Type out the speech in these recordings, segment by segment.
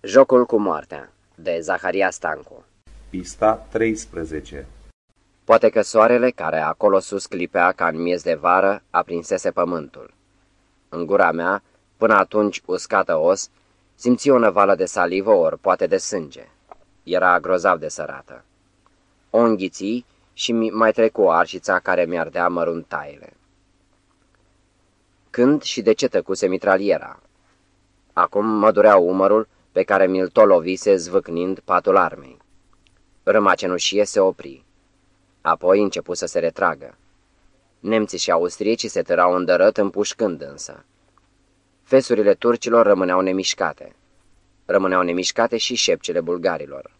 Jocul cu moartea, de Zaharia Stancu Pista 13 Poate că soarele, care acolo sus clipea ca în miez de vară, aprinsese pământul. În gura mea, până atunci uscată os, simți o năvală de salivă ori poate de sânge. Era grozav de sărată. O înghiții și mai trecu arșița care mi-ardea măruntaile. Când și de ce tăcuse mitraliera? Acum mă durea umărul pe care mi-l tolovise zvâcnind patul armei. Râma cenușie se opri. Apoi începu să se retragă. Nemții și austriecii se tărau îndărăt împușcând însă. Fesurile turcilor rămâneau nemișcate. Rămâneau nemișcate și șepcele bulgarilor.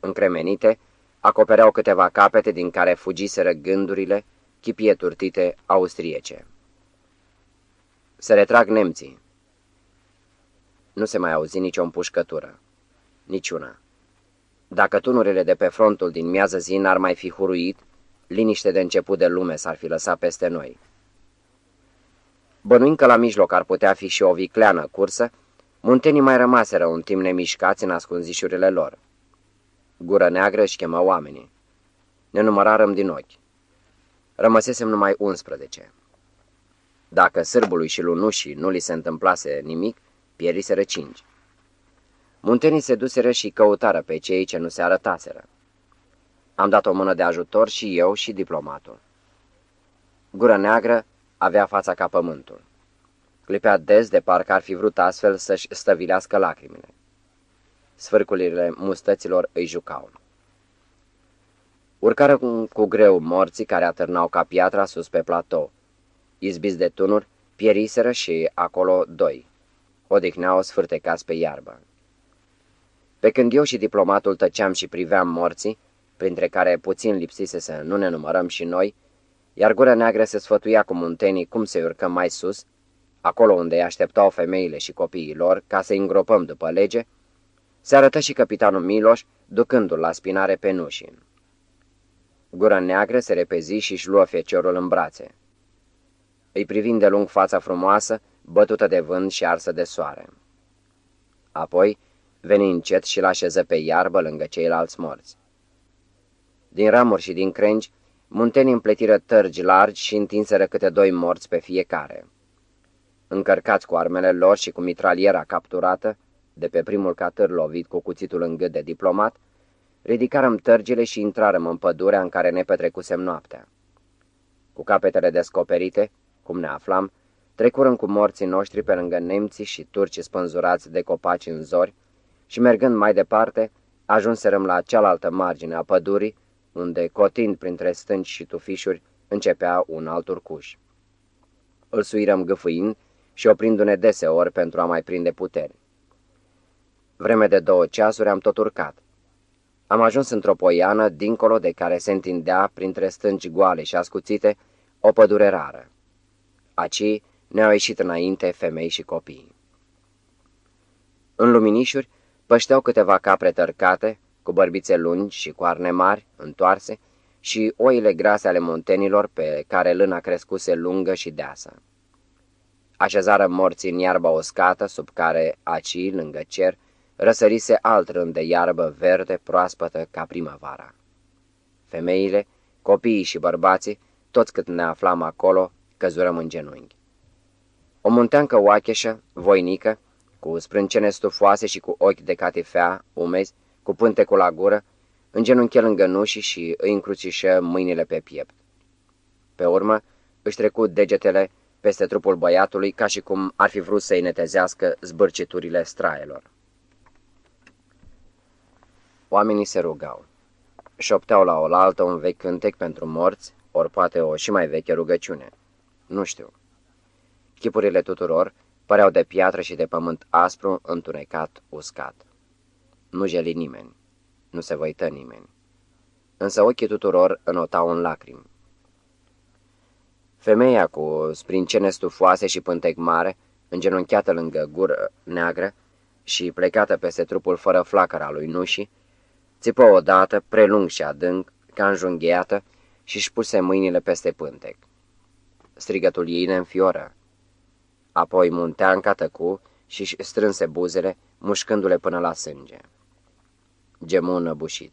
Încremenite, acopereau câteva capete din care fugiseră gândurile, chipie turtite austriece. Se retrag nemții. Nu se mai auzi nicio împușcătură. Niciuna. Dacă tunurile de pe frontul din miază zi n-ar mai fi huruit, liniște de început de lume s-ar fi lăsat peste noi. Bănuind că la mijloc ar putea fi și o vicleană cursă, muntenii mai rămaseră un timp nemișcați în ascunzișurile lor. Gură neagră își chemă oamenii. Ne numărarăm din ochi. Rămăsesem numai 11. Dacă sârbului și lunușii nu li se întâmplase nimic, pieriseră cinci. Muntenii se duseră și căutară pe cei ce nu se arătaseră. Am dat o mână de ajutor și eu și diplomatul. Gură neagră avea fața ca pământul. Clipea des de parcă ar fi vrut astfel să-și stăvilească lacrimile. Sfârcurile mustăților îi jucau. Urcară cu, cu greu morții care atârnau ca piatra sus pe platou. Izbiți de tunuri, pieriseră și acolo doi. Odihneau sfârtecați pe iarbă. Pe când eu și diplomatul tăceam și priveam morții, printre care puțin lipsise să nu ne numărăm și noi, iar gura neagră se sfătuia cu muntenii cum să urcăm mai sus, acolo unde îi așteptau femeile și copiii lor, ca să-i îngropăm după lege, se arătă și capitanul Miloș, ducându-l la spinare pe nușin. Gura neagră se repezi și-și luă feciorul în brațe. Îi privind de lung fața frumoasă, bătută de vânt și arsă de soare. Apoi veni încet și l-așeză pe iarbă lângă ceilalți morți. Din ramuri și din crengi, muntenii împletiră tărgi largi și întinseră câte doi morți pe fiecare. Încărcați cu armele lor și cu mitraliera capturată, de pe primul catâr lovit cu cuțitul în gât de diplomat, ridicarăm tărgile și intrarăm în pădurea în care ne petrecusem noaptea. Cu capetele descoperite, cum ne aflam, trecurăm cu morții noștri pe lângă nemții și turci spânzurați de copaci în zori și mergând mai departe, ajunserăm la cealaltă margine a pădurii, unde, cotind printre stânci și tufișuri, începea un alt urcuș. Îl suirăm gâfâind și oprindu-ne deseori pentru a mai prinde puteri. Vreme de două ceasuri am tot urcat. Am ajuns într-o poiană, dincolo de care se întindea, printre stânci goale și ascuțite, o pădure rară. Aci ne-au ieșit înainte femei și copii. În luminișuri pășteau câteva capre tărcate, cu bărbițe lungi și coarne mari, întoarse, și oile grase ale montenilor pe care lâna crescuse lungă și deasă. Așezară morții în iarba uscată, sub care, aci, lângă cer, răsărise alt rând de iarbă verde proaspătă ca primăvara. Femeile, copiii și bărbații, toți cât ne aflam acolo, căzurăm în genunchi. O munteancă oacheșă, voinică, cu sprâncene stufoase și cu ochi de catifea, umezi, cu pântecul la gură, îngenunche lângă nușii și îi încrucișă mâinile pe piept. Pe urmă, își trecut degetele peste trupul băiatului ca și cum ar fi vrut să-i netezească zbârciturile straelor. Oamenii se rugau. Șopteau la oaltă un vechi cântec pentru morți, ori poate o și mai veche rugăciune. Nu știu. Chipurile tuturor păreau de piatră și de pământ aspru, întunecat, uscat. Nu jeli nimeni. Nu se văită nimeni. Însă ochii tuturor înotau în lacrimi. Femeia cu sprincene stufoase și pântec mare, îngenunchiată lângă gură neagră și plecată peste trupul fără flacăra lui Nuși, țipă odată, prelung și adânc, ca înjunghiată, și-și puse mâinile peste pântec. Strigătul ei ne înfioră. Apoi munteanca tăcu și-și strânse buzele, mușcându-le până la sânge. Gemu înăbușit.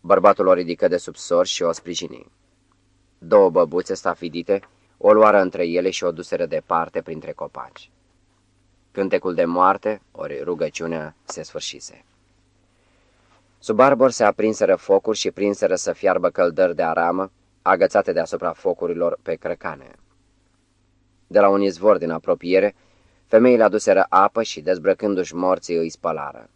Bărbatul o ridică de sub sor și o sprijini. Două băbuțe stafidite o luară între ele și o duseră departe printre copaci. Cântecul de moarte, ori rugăciunea, se sfârșise. Sub arbor se aprinseră focuri și prinseră să fiarbă căldări de aramă, agățate deasupra focurilor pe crăcane. De la un izvor din apropiere, femeile aduseră apă și, dezbrăcându-și morții, îi spălară.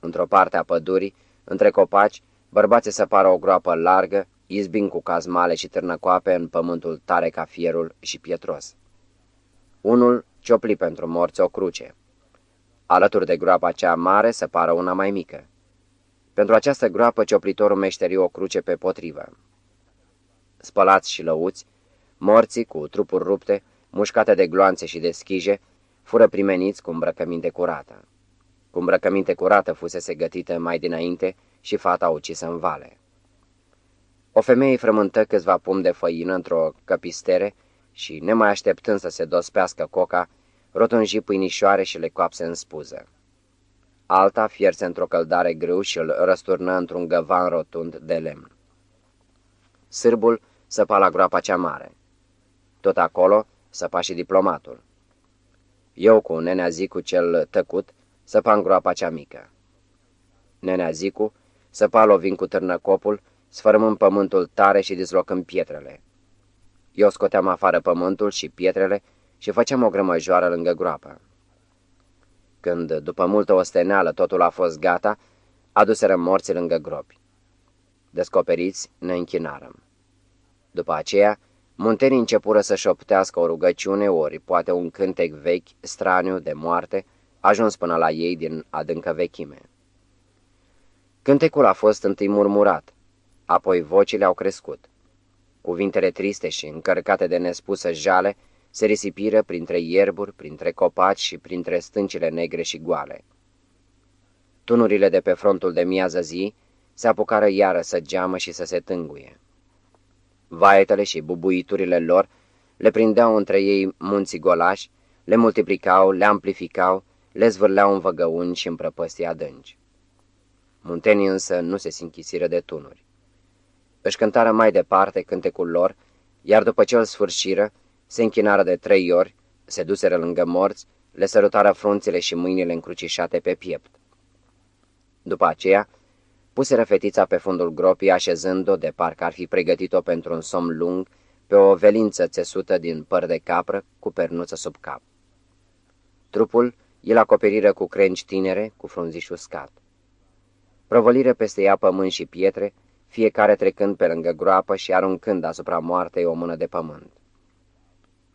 Într-o parte a pădurii, între copaci, bărbații săpară o groapă largă, izbind cu cazmale și târnăcoape în pământul tare ca fierul și pietros. Unul ciopli pentru morți o cruce. Alături de groapa cea mare săpară una mai mică. Pentru această groapă cioplitorul meșteri o cruce pe potrivă. Spălați și lăuți, morții cu trupuri rupte, mușcate de gloanțe și de schije, fură primeniți cu îmbrăcăminte curată. Cu îmbrăcăminte curată fusese gătită mai dinainte și fata ucisă în vale. O femeie frământă câțiva pum de făină într-o căpistere și, nemai așteptând să se dospească coca, rotunji pâinișoare și le coapse în spuză. Alta fierse într-o căldare grâu și îl răsturnă într-un găvan rotund de lemn. Sârbul săpa la groapa cea mare. Tot acolo săpa și diplomatul. Eu cu nenea Zicu cel tăcut săpa în groapa cea mică. Nenea Zicu săpa lovind cu târnăcopul, sfărâmând pământul tare și dislocând pietrele. Eu scoteam afară pământul și pietrele și făceam o grămăjoară lângă groapă. Când, după multă osteneală, totul a fost gata, aduseră morții lângă gropi. Descoperiți, ne închinarăm. După aceea, muntenii începură să șoptească o rugăciune, ori poate un cântec vechi, straniu, de moarte, ajuns până la ei din adâncă vechime. Cântecul a fost întâi murmurat, apoi vocile au crescut. Cuvintele triste și încărcate de nespusă jale se risipiră printre ierburi, printre copaci și printre stâncile negre și goale. Tunurile de pe frontul de miază zi se apucară iară să geamă și să se tânguie. Vaetele și bubuiturile lor le prindeau între ei munții golași, le multiplicau, le amplificau, le zvârleau în văgăuni și în prăpăstii adânci. Muntenii însă nu se sinchisiră de tunuri. Își cântară mai departe cântecul lor, iar după ce îl sfârșiră, se închinară de trei ori, se duseră lângă morți, le sărutară frunțile și mâinile încrucișate pe piept. După aceea, puseră fetița pe fundul gropii, așezând-o de parcă ar fi pregătit-o pentru un somn lung, pe o velință țesută din păr de capră cu pernuță sub cap. Trupul îl acoperiră cu crengi tinere, cu frunziș șuscat. Provăliră peste ea pământ și pietre, fiecare trecând pe lângă groapă și aruncând asupra moartei o mână de pământ.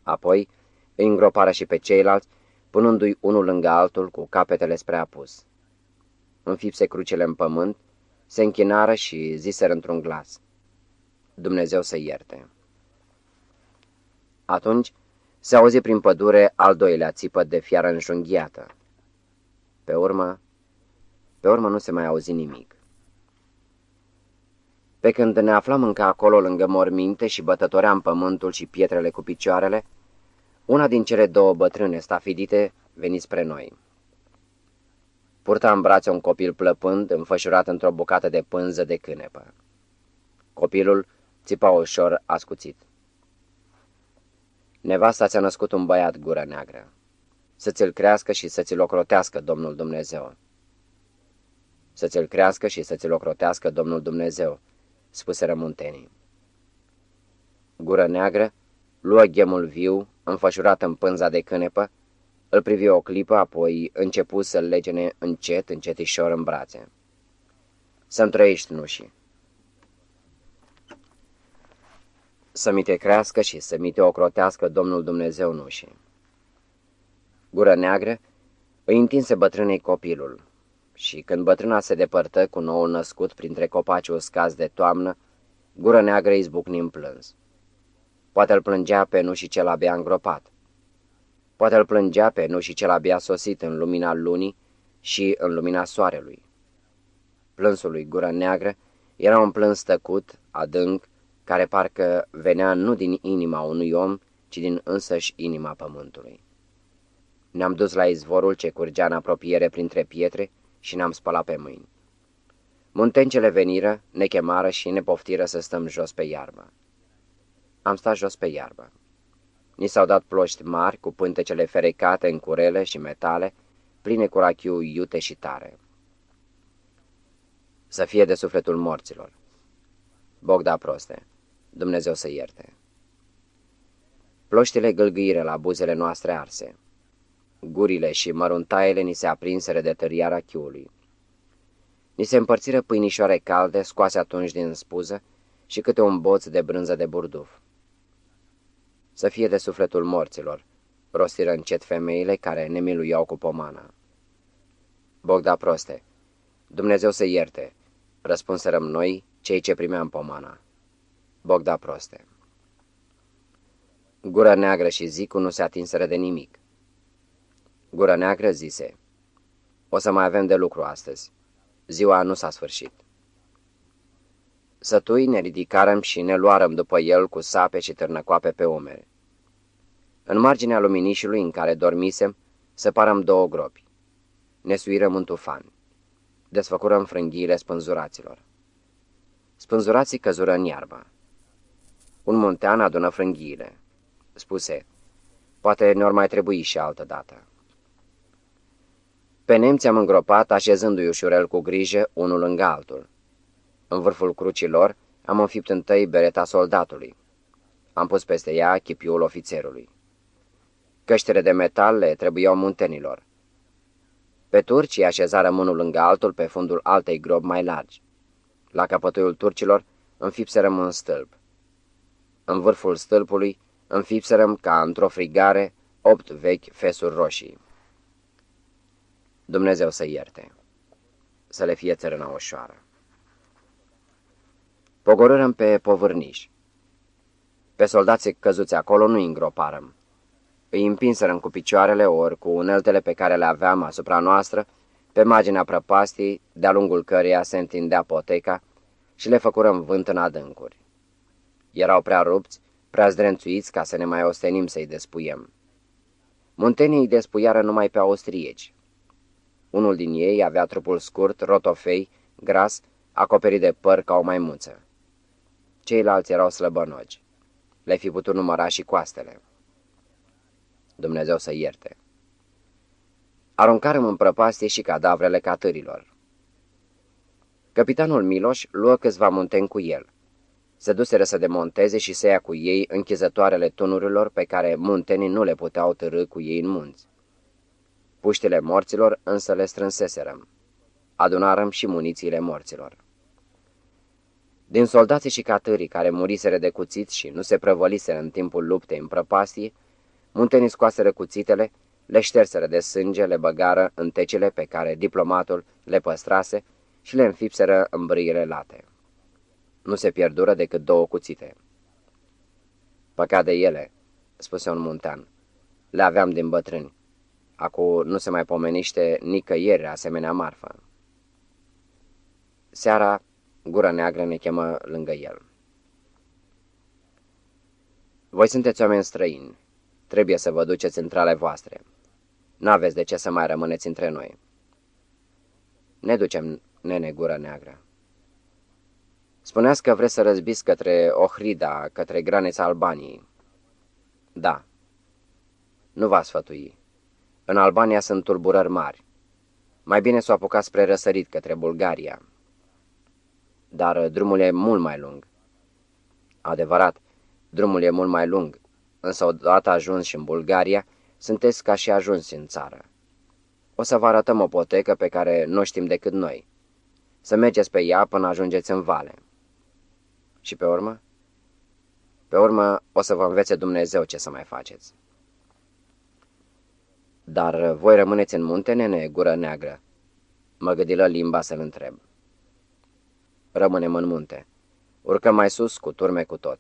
Apoi îi îngropară și pe ceilalți, punându-i unul lângă altul cu capetele spre apus. Înfipse crucele în pământ, se închinară și ziseră într-un glas. Dumnezeu să ierte. Atunci se auzi prin pădure al doilea țipăt de fiară înjunghiată. Pe urmă, pe urmă nu se mai auzi nimic. Pe când ne aflam încă acolo lângă morminte și bătătoream pământul și pietrele cu picioarele, una din cele două bătrâne stafidite veni spre noi. Purta în brațe un copil plăpând, înfășurat într-o bucată de pânză de cânepă. Copilul țipa ușor ascuțit. Nevasta ți-a născut un băiat gură neagră. Să ți-l crească și să ți-l ocrotească Domnul Dumnezeu. Să ți-l crească și să ți-l ocrotească Domnul Dumnezeu, spuseră muntenii. Gură neagră, luă ghemul viu, înfășurat în pânza de cânepă, îl privi o clipă, apoi începu să-l legene încet, încetișor în brațe. Să-mi trăiești, nușii. Să mi te crească și să mi te ocrotească Domnul Dumnezeu nușii. Gură neagră îi întinse bătrânei copilul și când bătrâna se depărtă cu noul născut printre copaci uscați de toamnă, gură neagră izbucni în plâns. Poate îl plângea pe nu și cel abia îngropat. Poate îl plângea pe nu și cel abia sosit în lumina lunii și în lumina soarelui. Plânsul lui gură neagră era un plâns tăcut, adânc, care parcă venea nu din inima unui om, ci din însăși inima pământului. Ne-am dus la izvorul ce curgea în apropiere printre pietre și ne-am spălat pe mâini. Muntencele veniră, ne chemară și ne poftiră să stăm jos pe iarbă. Am stat jos pe iarbă. Ni s-au dat ploști mari cu pântecele ferecate în curele și metale, pline cu rachiu iute și tare. Să fie de sufletul morților. Bogda proste, Dumnezeu să ierte. Ploștile gâlgâire la buzele noastre arse. Gurile și măruntaiele ni se aprinseră de tăria rachiului. Ni se împărțiră pâinișoare calde, scoase atunci din spuză, și câte un boț de brânză de burduf. Să fie de sufletul morților, rostiră încet femeile care ne miluiau cu pomana. Bogda proste, Dumnezeu să ierte, răspunserăm noi, cei ce primeam pomana. Bogda proste. Gura neagră și Zicu nu se atinseră de nimic. Gura neagră zise, o să mai avem de lucru astăzi. Ziua nu s-a sfârșit. Sătui ne ridicarăm și ne luarăm după el cu sape și târnăcoape pe umere. În marginea luminișului în care dormisem, separăm două gropi. Ne suirăm în tufan. Desfăcurăm frânghiile spânzuraților. Spânzurații căzură în iarbă. Un muntean adună frânghiile. Spuse, poate ne-or mai trebui și altă dată. Pe nemți am îngropat, așezându-i ușurel cu grijă, unul lângă altul. În vârful crucilor am înfipt întâi bereta soldatului. Am pus peste ea chipiul ofițerului. Căștile de metal le trebuiau muntenilor. Pe turci așezară unul lângă altul pe fundul altei grobi mai largi. La capătuiul turcilor înfipserăm un stâlp. În vârful stâlpului înfipserăm ca într-o frigare opt vechi fesuri roșii. Dumnezeu să ierte, să le fie țărâna ușoară. Pogorârăm pe povârniș. Pe soldații căzuți acolo nu îngroparăm. Îi împinserăm cu picioarele ori cu uneltele pe care le aveam asupra noastră, pe marginea prăpastii, de-a lungul căreia se întindea poteca, și le făcurăm vânt în adâncuri. Erau prea rupți, prea zdrențuiți ca să ne mai ostenim să-i despuiem. Muntenii îi despuiară numai pe austrieci. Unul din ei avea trupul scurt, rotofei, gras, acoperit de păr ca o maimuță. Ceilalți erau slăbănogi. Le fi putut număra și coastele. Dumnezeu să ierte. Aruncarăm în prăpastie și cadavrele catârilor. Capitanul Miloș luă câțiva munteni cu el. Se duseră să demonteze și să ia cu ei închizătoarele tunurilor pe care muntenii nu le puteau târâ cu ei în munți. Puștile morților însă le strânseserăm. Adunarăm și munițiile morților. Din soldații și catârii care muriseră de cuțiți și nu se prăvăliseră în timpul luptei în prăpastie, muntenii scoaseră cuțitele, le șterseră de sânge, le băgară în tecile pe care diplomatul le păstrase și le înfipseră în brâile late. Nu se pierdură decât două cuțite. Păcat de ele, spuse un muntean. Le aveam din bătrâni. Acu nu se mai pomeniște nicăieri asemenea marfă. Seara, gura neagră ne chemă lângă el. Voi sunteți oameni străini. Trebuie să vă duceți între ale voastre. N-aveți de ce să mai rămâneți între noi. Ne ducem, nene, gura neagră. Spuneați că vreți să răzbiți către Ohrida, către granița Albaniei. Da. Nu v-a sfătui. În Albania sunt tulburări mari. Mai bine să o apucați spre răsărit către Bulgaria. Dar drumul e mult mai lung. Adevărat, drumul e mult mai lung, însă odată ajuns și în Bulgaria, sunteți ca și ajuns în țară. O să vă arătăm o potecă pe care nu știm decât noi. Să mergeți pe ea până ajungeți în vale. Și pe urmă? Pe urmă o să vă învețe Dumnezeu ce să mai faceți. Dar voi rămâneți în munte, nene, gură neagră? Mă gâdilă limba să-l întreb. Rămânem în munte. Urcăm mai sus cu turme cu tot.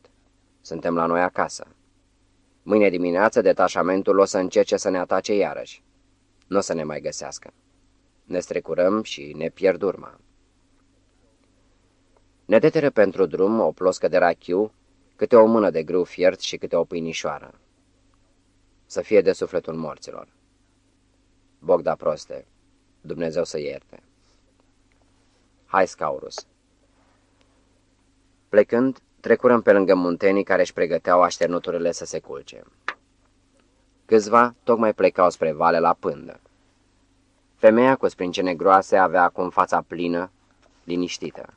Suntem la noi acasă. Mâine dimineață detașamentul o să încerce să ne atace iarăși. Nu o să ne mai găsească. Ne strecurăm și ne pierd urma. Ne deteră pentru drum o ploscă de rachiu, câte o mână de grâu fiert și câte o pâinișoară. Să fie de sufletul morților. Bogda proste, Dumnezeu să ierte. Hai, Scaurus! Plecând, trecurăm pe lângă muntenii care își pregăteau așternuturile să se culce. Câțiva tocmai plecau spre vale la pândă. Femeia cu sprincene groase avea acum fața plină, liniștită.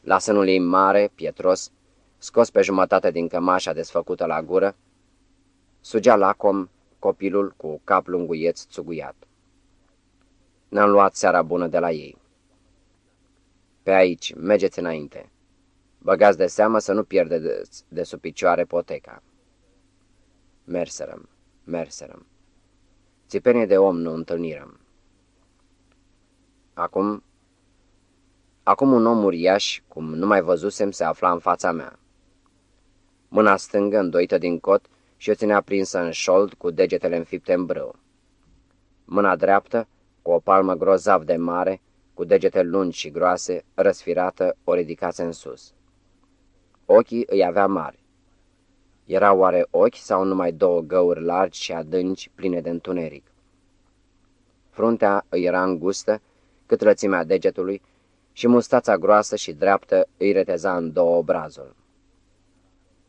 La sânul ei mare, pietros, scos pe jumătate din cămașa desfăcută la gură, sugea lacom copilul cu cap lunguieț țuguiat. Ne-am luat seara bună de la ei. Pe aici, mergeți înainte. Băgați de seamă să nu pierdeți de sub picioare poteca. Merserăm, merserăm. Țipenie de om nu întâlnirăm. Acum, acum un om uriaș, cum nu mai văzusem, se afla în fața mea. Mâna stângă, îndoită din cot, și o ținea prinsă în șold cu degetele înfipte în brâu. Mâna dreaptă, cu o palmă grozav de mare, cu degete lungi și groase, răsfirată, o ridicase în sus. Ochii îi avea mari. Erau oare ochi sau numai două găuri largi și adânci, pline de întuneric? Fruntea îi era îngustă, cât lățimea degetului, și mustața groasă și dreaptă îi reteza în două obrazul.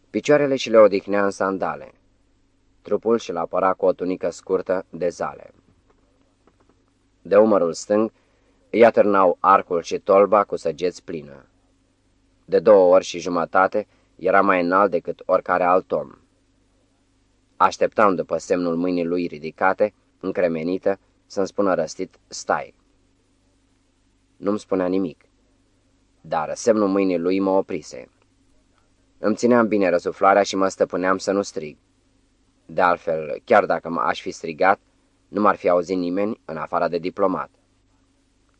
Picioarele și le odihnea în sandale. Trupul și-l apăra cu o tunică scurtă de zale. De umărul stâng îi atârnau arcul și tolba cu săgeți plină. De două ori și jumătate era mai înalt decât oricare alt om. Așteptam după semnul mâinii lui ridicate, încremenită, să-mi spună răstit, stai. Nu-mi spunea nimic, dar semnul mâinii lui mă oprise. Îmi țineam bine răsuflarea și mă stăpâneam să nu strig. De altfel, chiar dacă mă aș fi strigat, nu m-ar fi auzit nimeni în afară de diplomat.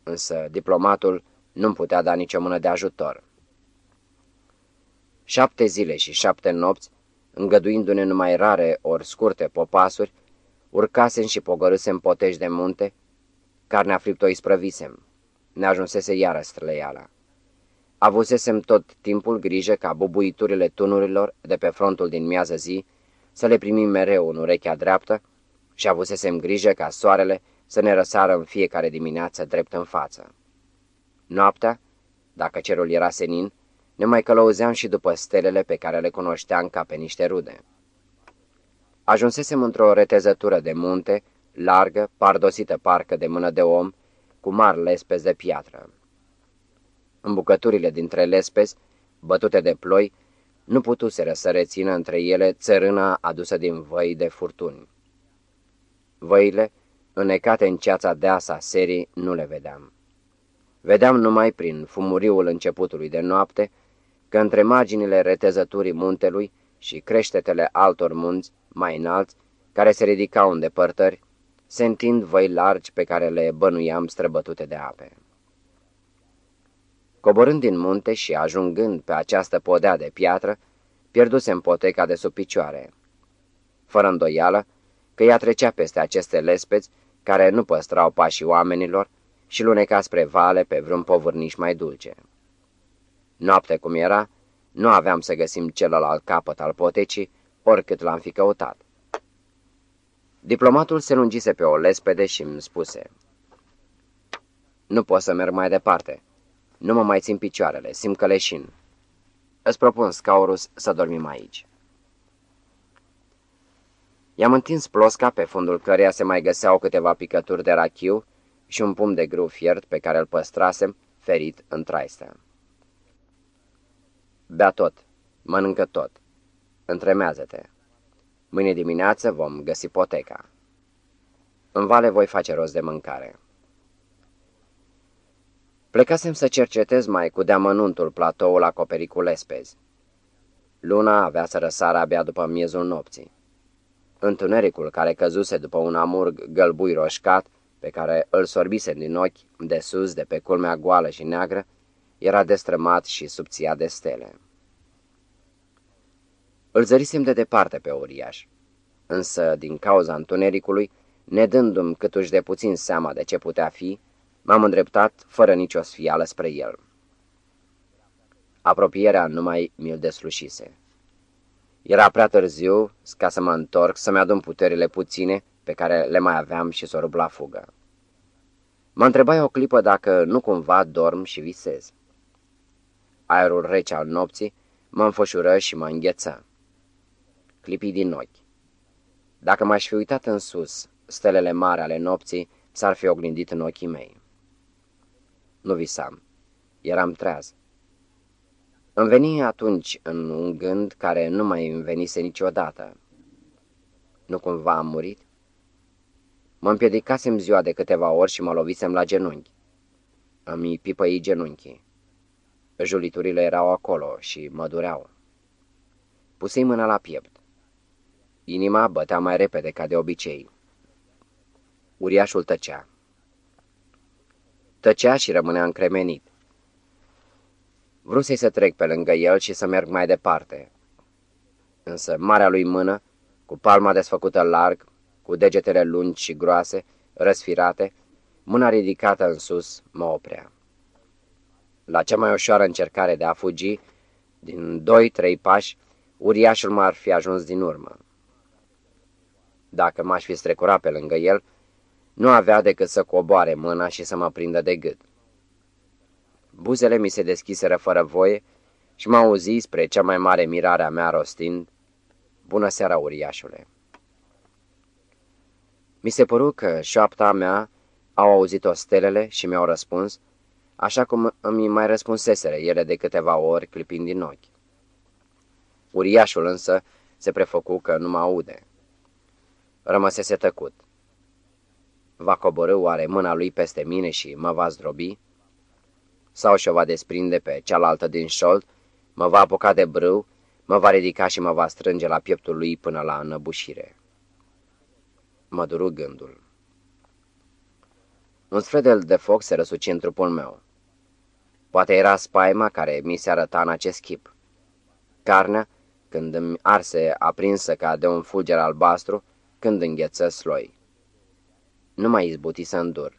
Însă diplomatul nu-mi putea da nicio mână de ajutor. Șapte zile și șapte nopți, îngăduindu-ne numai rare ori scurte popasuri, urcasem și pogărâsem potești de munte, carnea friptă o isprăvisem. Ne ajunsese iară străleiala. Avusesem tot timpul grijă ca bubuiturile tunurilor de pe frontul din miază zi să le primim mereu în urechea dreaptă și avusesem grijă ca soarele să ne răsară în fiecare dimineață drept în față. Noaptea, dacă cerul era senin, ne mai călăuzeam și după stelele pe care le cunoșteam ca pe niște rude. Ajunsesem într-o retezătură de munte, largă, pardosită parcă de mână de om, cu mari lespezi de piatră. În bucăturile dintre lespezi, bătute de ploi, nu putuseră să rețină între ele țărâna adusă din văi de furtuni. Văile, înnecate în ceața deasa serii, nu le vedeam. Vedeam numai prin fumuriul începutului de noapte că între marginile retezăturii muntelui și creștetele altor munți mai înalți, care se ridicau în depărtări, se întind văi largi pe care le bănuiam străbătute de ape. Coborând din munte și ajungând pe această podea de piatră, pierdusem poteca de sub picioare. Fără îndoială că ea trecea peste aceste lespeți care nu păstrau pașii oamenilor și luneca spre vale pe vreun povârniș mai dulce. Noapte cum era, nu aveam să găsim celălalt capăt al potecii, oricât l-am fi căutat. Diplomatul se lungise pe o lespede și îmi spuse Nu pot să merg mai departe. Nu mă mai țin picioarele, simt că leșin. Îți propun, Scaurus, să dormim aici. I-am întins plosca pe fundul căreia se mai găseau câteva picături de rachiu și un pum de grâu fiert pe care îl păstrasem, ferit în traistă. Bea tot, mănâncă tot, întremează-te. Mâine dimineață vom găsi poteca. În vale voi face rost de mâncare. Plecasem să cercetez mai cu deamănuntul platoul acoperit cu lespezi. Luna avea să răsară abia după miezul nopții. Întunericul care căzuse după un amurg gălbui roșcat, pe care îl sorbise din ochi, de sus, de pe culmea goală și neagră, era destrămat și subția de stele. Îl zărisem de departe pe uriaș, însă, din cauza întunericului, nedându-mi câtuși de puțin seama de ce putea fi, m-am îndreptat fără nicio sfială spre el. Apropierea numai mi-l deslușise. Era prea târziu ca să mă întorc, să-mi adun puterile puține pe care le mai aveam și s-o rup la fugă. Mă întrebai o clipă dacă nu cumva dorm și visez. Aerul rece al nopții mă înfășură și mă îngheță. Clipii din ochi. Dacă m-aș fi uitat în sus, stelele mari ale nopții s-ar fi oglindit în ochii mei. Nu visam. Eram treaz. Îmi veni atunci în un gând care nu mai îmi venise niciodată. Nu cumva am murit? Mă împiedicasem ziua de câteva ori și mă lovisem la genunchi. Îmi pipăi genunchii. Juliturile erau acolo și mă dureau. Pusei mâna la piept. Inima bătea mai repede ca de obicei. Uriașul tăcea. Tăcea și rămânea încremenit. Vrusei să trec pe lângă el și să merg mai departe. Însă marea lui mână, cu palma desfăcută larg, cu degetele lungi și groase, răsfirate, mâna ridicată în sus, mă oprea. La cea mai ușoară încercare de a fugi, din doi-trei pași, uriașul m-ar fi ajuns din urmă. Dacă m-aș fi strecurat pe lângă el, nu avea decât să coboare mâna și să mă prindă de gât. Buzele mi se deschiseră fără voie și m-au auzi spre cea mai mare mirare a mea rostind, Bună seara, uriașule! Mi se păru că șoapta mea au auzit-o stelele și mi-au răspuns, așa cum îmi mai răspunseseră ele de câteva ori clipind din ochi. Uriașul însă se prefăcu că nu mă aude. Rămăsese tăcut. Va coborâ oare mâna lui peste mine și mă va zdrobi? Sau și-o va desprinde pe cealaltă din șold, mă va apuca de brâu, mă va ridica și mă va strânge la pieptul lui până la înăbușire. Mă duru gândul. Un sfredel de foc se răsuci în trupul meu. Poate era spaima care mi se arăta în acest chip. Carnea, când îmi arse aprinsă ca de un fulger albastru, când îngheță sloi. Nu mai izbuti să îndur.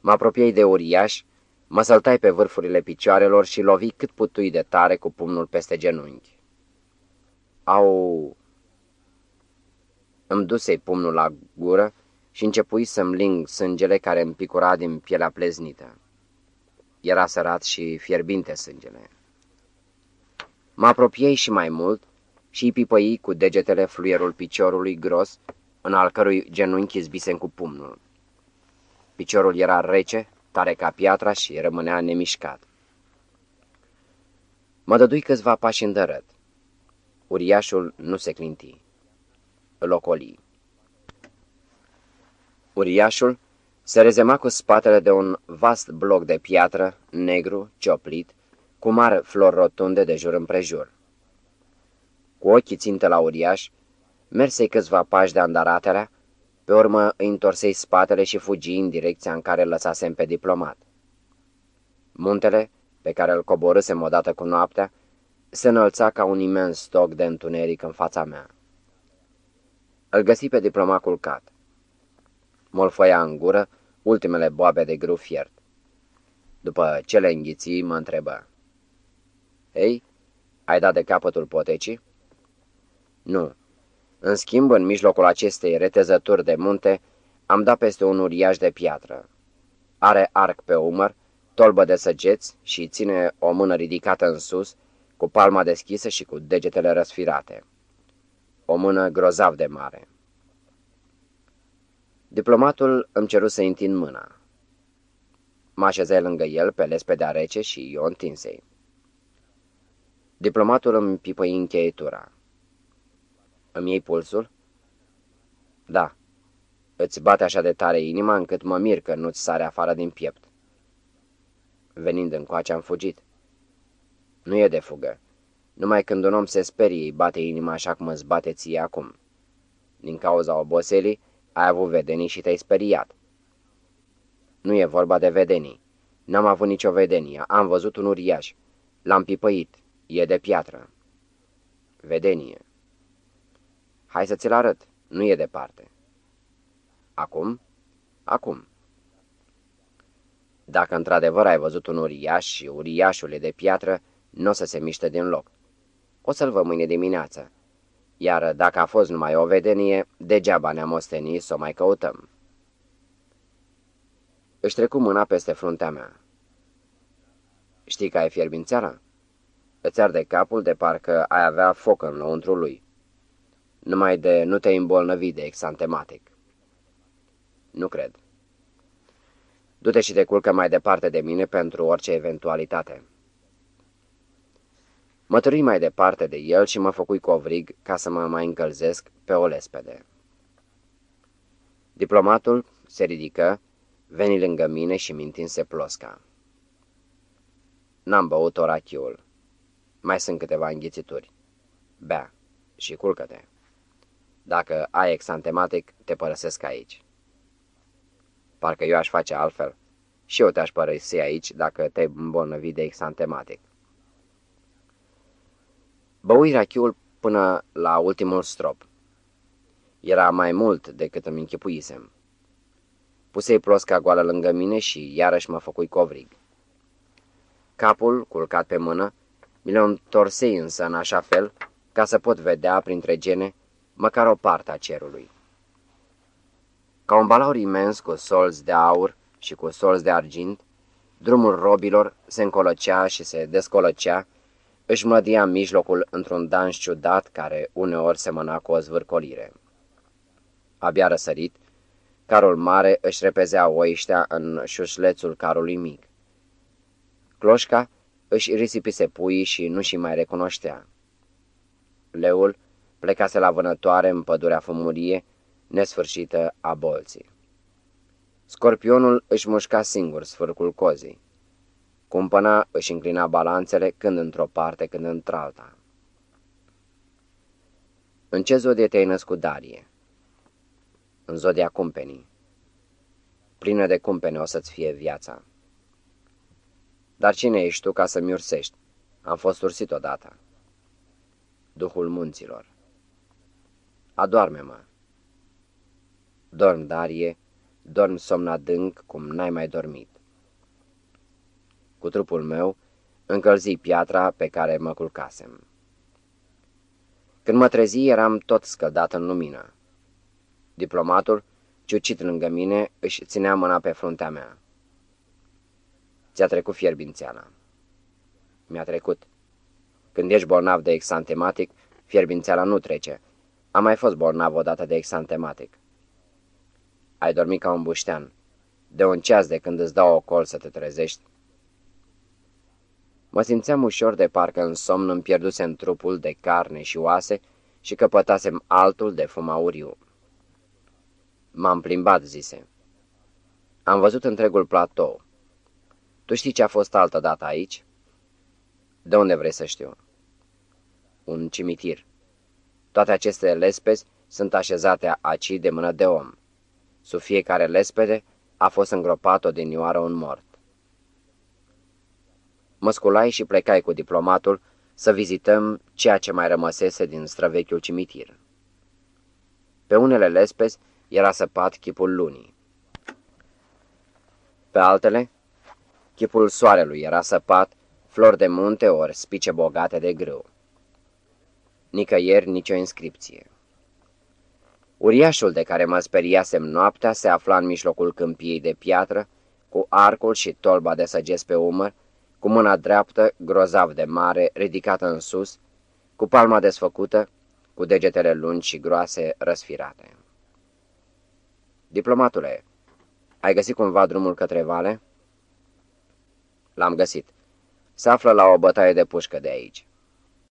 Mă apropiei de uriaș, mă săltai pe vârfurile picioarelor și lovi cât putui de tare cu pumnul peste genunchi. Au... Îmi dusei pumnul la gură și începui să-mi ling sângele care îmi picura din pielea pleznită. Era sărat și fierbinte sângele. Mă apropiei și mai mult și îi pipăi cu degetele fluierul piciorului gros, în al cărui genunchi izbisem cu pumnul. Piciorul era rece, tare ca piatra și rămânea nemișcat. Mă dădui câțiva pași îndărăt. Uriașul nu se clinti. Îl ocoli. Uriașul se rezema cu spatele de un vast bloc de piatră, negru, cioplit, cu mari flori rotunde de jur împrejur. Cu ochii țintă la uriaș, mersei câțiva pași de andaraterea, pe urmă îi întorsei spatele și fugi în direcția în care lăsasem pe diplomat. Muntele, pe care îl coborâsem odată cu noaptea, se înălța ca un imens stoc de întuneric în fața mea. Îl găsi pe diplomat culcat. Molfăia în gură ultimele boabe de grâu fiert. După ce le înghiții, mă întrebă. Ei, ai dat de capătul potecii? Nu. În schimb, în mijlocul acestei retezături de munte, am dat peste un uriaș de piatră. Are arc pe umăr, tolbă de săgeți și ține o mână ridicată în sus, cu palma deschisă și cu degetele răsfirate. O mână grozav de mare. Diplomatul îmi ceru să întind mâna. Mă așezai lângă el pe lespedea rece și o întinsei. Diplomatul îmi pipăi încheietura. Îmi iei pulsul? Da. Îți bate așa de tare inima încât mă mir că nu-ți sare afară din piept. Venind încoace am fugit. Nu e de fugă. Numai când un om se sperie îi bate inima așa cum îți bate ție acum. Din cauza oboselii, ai avut vedenii și te-ai speriat. Nu e vorba de vedenii. N-am avut nicio vedenie. Am văzut un uriaș. L-am pipăit. E de piatră. Vedenie. Hai să ți-l arăt. Nu e departe. Acum? Acum. Dacă într-adevăr ai văzut un uriaș și uriașul e de piatră, nu o să se miște din loc. O să-l văd mâine dimineață. Iar dacă a fost numai o vedenie, degeaba ne-am ostenit să o mai căutăm. Își trecu mâna peste fruntea mea. Știi că ai fierbințeala? Îți arde capul de parcă ai avea foc în lăuntru lui. Numai de nu te îmbolnăvi de exantematic. Nu cred. Du-te și te culcă mai departe de mine pentru orice eventualitate. Mă târâi mai departe de el și mă făcui covrig ca să mă mai încălzesc pe o lespede. Diplomatul se ridică, veni lângă mine și mi întinse plosca. N-am băut orachiul. Mai sunt câteva înghițituri. Bea și culcă-te. Dacă ai exantematic, te părăsesc aici. Parcă eu aș face altfel. Și eu te-aș părăsi aici dacă te îmbolnăvi de exantematic. Băui rachiul până la ultimul strop. Era mai mult decât îmi închipuisem. Pusei plosca goală lângă mine și iarăși mă făcui covrig. Capul, culcat pe mână, mi le întorsei însă în așa fel ca să pot vedea printre gene măcar o parte a cerului. Ca un balaur imens cu solzi de aur și cu solzi de argint, drumul robilor se încolăcea și se descolăcea, își mlădia mijlocul într-un dans ciudat care uneori semăna cu o zvârcolire. Abia răsărit, carul mare își repezea oiștea în șușlețul carului mic. Cloșca își risipise puii și nu și mai recunoștea. Leul plecase la vânătoare în pădurea fumurie, nesfârșită a bolții. Scorpionul își mușca singur sfârcul cozii. Cumpăna își înclina balanțele când într-o parte, când într-alta. În ce zodie te-ai născut, Darie? În zodia cumpenii. Plină de cumpene o să-ți fie viața. Dar cine ești tu ca să-mi ursești? Am fost ursit odată. Duhul munților. Adoarme-mă. Dorm, Darie, dorm somn adânc cum n-ai mai dormit. Cu trupul meu încălzi piatra pe care mă culcasem. Când mă trezi, eram tot scăldat în lumină. Diplomatul, ciucit lângă mine, își ținea mâna pe fruntea mea. Ți-a trecut fierbințeala. Mi-a trecut. Când ești bolnav de exantematic, fierbințeala nu trece. Am mai fost bolnav odată de exantematic. Ai dormit ca un buștean. De un ceas de când îți dau o col să te trezești. Mă simțeam ușor de parcă în somn îmi pierduse în trupul de carne și oase și căpătasem altul de fum auriu. M-am plimbat, zise. Am văzut întregul platou. Tu știi ce a fost altă dată aici? De unde vrei să știu? Un cimitir. Toate aceste lespezi sunt așezate aci de mână de om. Sub fiecare lespede a fost îngropat odinioară un mort. Mă sculai și plecai cu diplomatul să vizităm ceea ce mai rămăsese din străvechiul cimitir. Pe unele lespezi era săpat chipul lunii. Pe altele, chipul soarelui era săpat, flori de munte ori spice bogate de grâu. Nicăieri nicio inscripție. Uriașul de care mă speriasem noaptea se afla în mijlocul câmpiei de piatră, cu arcul și tolba de săgeți pe umăr, cu mâna dreaptă, grozav de mare, ridicată în sus, cu palma desfăcută, cu degetele lungi și groase răsfirate. Diplomatule, ai găsit cumva drumul către vale? L-am găsit. Se află la o bătaie de pușcă de aici.